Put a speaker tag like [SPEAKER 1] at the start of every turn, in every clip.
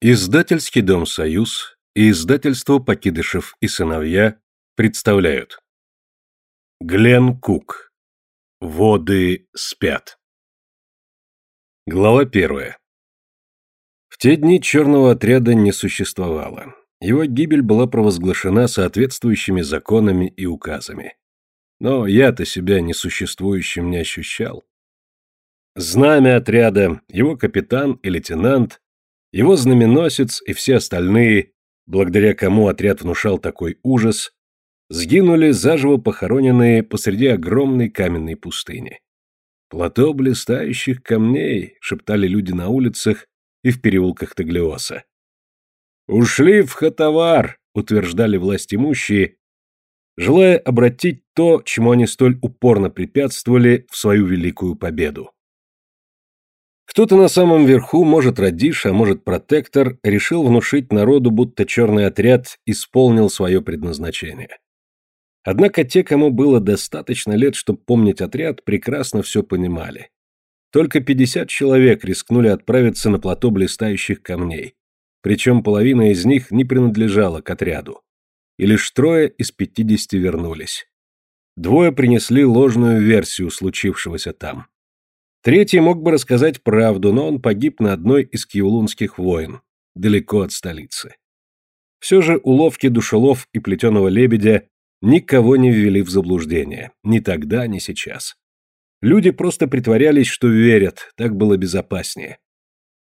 [SPEAKER 1] Издательский дом «Союз» и издательство «Покидышев и сыновья» представляют Глен Кук Воды спят Глава первая В те дни черного отряда не существовало. Его гибель была провозглашена соответствующими законами и указами. Но я-то себя несуществующим не ощущал. Знамя отряда, его капитан и лейтенант его знаменосец и все остальные, благодаря кому отряд внушал такой ужас, сгинули заживо похороненные посреди огромной каменной пустыни. «Плато блистающих камней», — шептали люди на улицах и в переулках Таглиоса. «Ушли в Хатавар», — утверждали власть имущие, желая обратить то, чему они столь упорно препятствовали, в свою великую победу. Кто-то на самом верху, может Радиш, а может Протектор, решил внушить народу, будто черный отряд исполнил свое предназначение. Однако те, кому было достаточно лет, чтобы помнить отряд, прекрасно все понимали. Только 50 человек рискнули отправиться на плато блистающих камней, причем половина из них не принадлежала к отряду. И лишь трое из 50 вернулись. Двое принесли ложную версию случившегося там. Третий мог бы рассказать правду, но он погиб на одной из киулунских войн, далеко от столицы. Все же уловки душелов и плетеного лебедя никого не ввели в заблуждение, ни тогда, ни сейчас. Люди просто притворялись, что верят, так было безопаснее.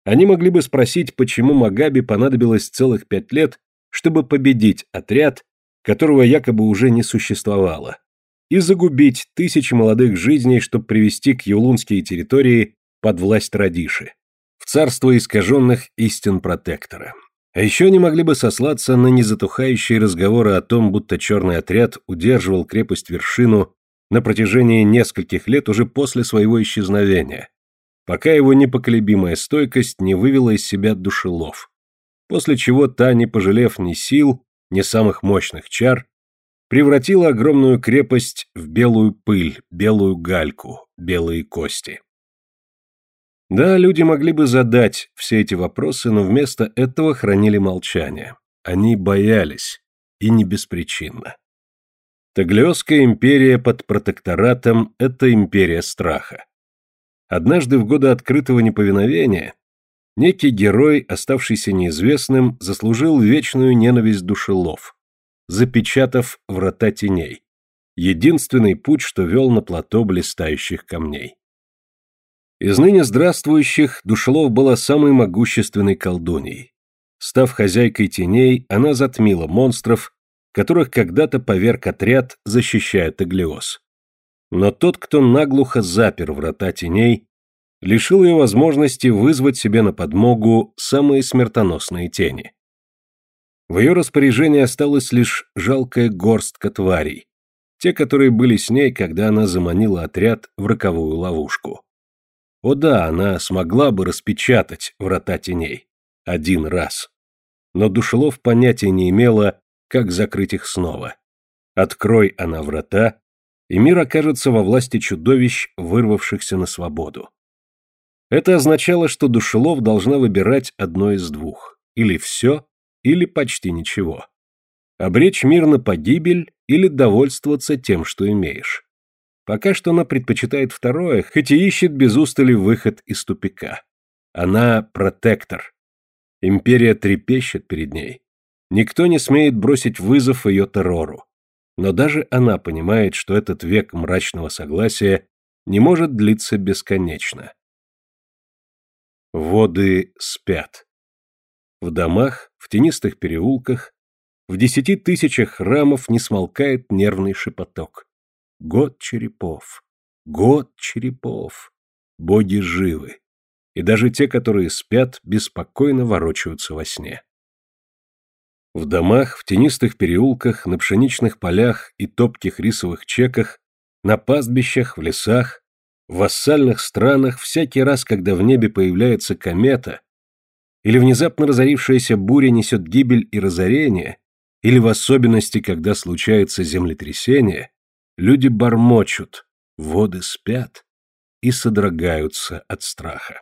[SPEAKER 1] Они могли бы спросить, почему Магаби понадобилось целых пять лет, чтобы победить отряд, которого якобы уже не существовало, и загубить тысячи молодых жизней, чтобы привести к юлунские территории под власть Радиши, в царство искаженных истин протектора. А еще они могли бы сослаться на незатухающие разговоры о том, будто черный отряд удерживал крепость-вершину на протяжении нескольких лет уже после своего исчезновения, пока его непоколебимая стойкость не вывела из себя душелов, после чего та, не пожалев ни сил, ни самых мощных чар, превратила огромную крепость в белую пыль, белую гальку, белые кости. Да, люди могли бы задать все эти вопросы, но вместо этого хранили молчание. Они боялись, и не беспричинно. Таглиосская империя под протекторатом – это империя страха. Однажды в годы открытого неповиновения некий герой, оставшийся неизвестным, заслужил вечную ненависть душелов, запечатав врата теней. Единственный путь, что вел на плато блистающих камней. Из ныне здравствующих Душелов была самой могущественной колдуней. Став хозяйкой теней, она затмила монстров, которых когда-то поверг отряд, защищая Таглиоз. Но тот, кто наглухо запер врата теней, лишил ее возможности вызвать себе на подмогу самые смертоносные тени. В ее распоряжении осталась лишь жалкая горстка тварей, те, которые были с ней, когда она заманила отряд в роковую ловушку. О да, она смогла бы распечатать врата теней. Один раз. Но Душелов понятия не имела, как закрыть их снова. Открой она врата, и мир окажется во власти чудовищ, вырвавшихся на свободу. Это означало, что Душелов должна выбирать одно из двух. Или все, или почти ничего. Обречь мир на погибель или довольствоваться тем, что имеешь. Пока что она предпочитает второе, хоть и ищет без устали выход из тупика. Она протектор. Империя трепещет перед ней. Никто не смеет бросить вызов ее террору. Но даже она понимает, что этот век мрачного согласия не может длиться бесконечно. Воды спят. В домах, в тенистых переулках, в десяти тысячах храмов не смолкает нервный шепоток. Год черепов, год черепов. Боги живы. И даже те, которые спят, беспокойно ворочаются во сне. В домах, в тенистых переулках, на пшеничных полях и топких рисовых чеках, на пастбищах, в лесах, в вассальных странах всякий раз, когда в небе появляется комета, или внезапно разорившаяся буря несет гибель и разорение, или в особенности, когда случается землетрясение, люди бормочут, воды спят и содрогаются от страха.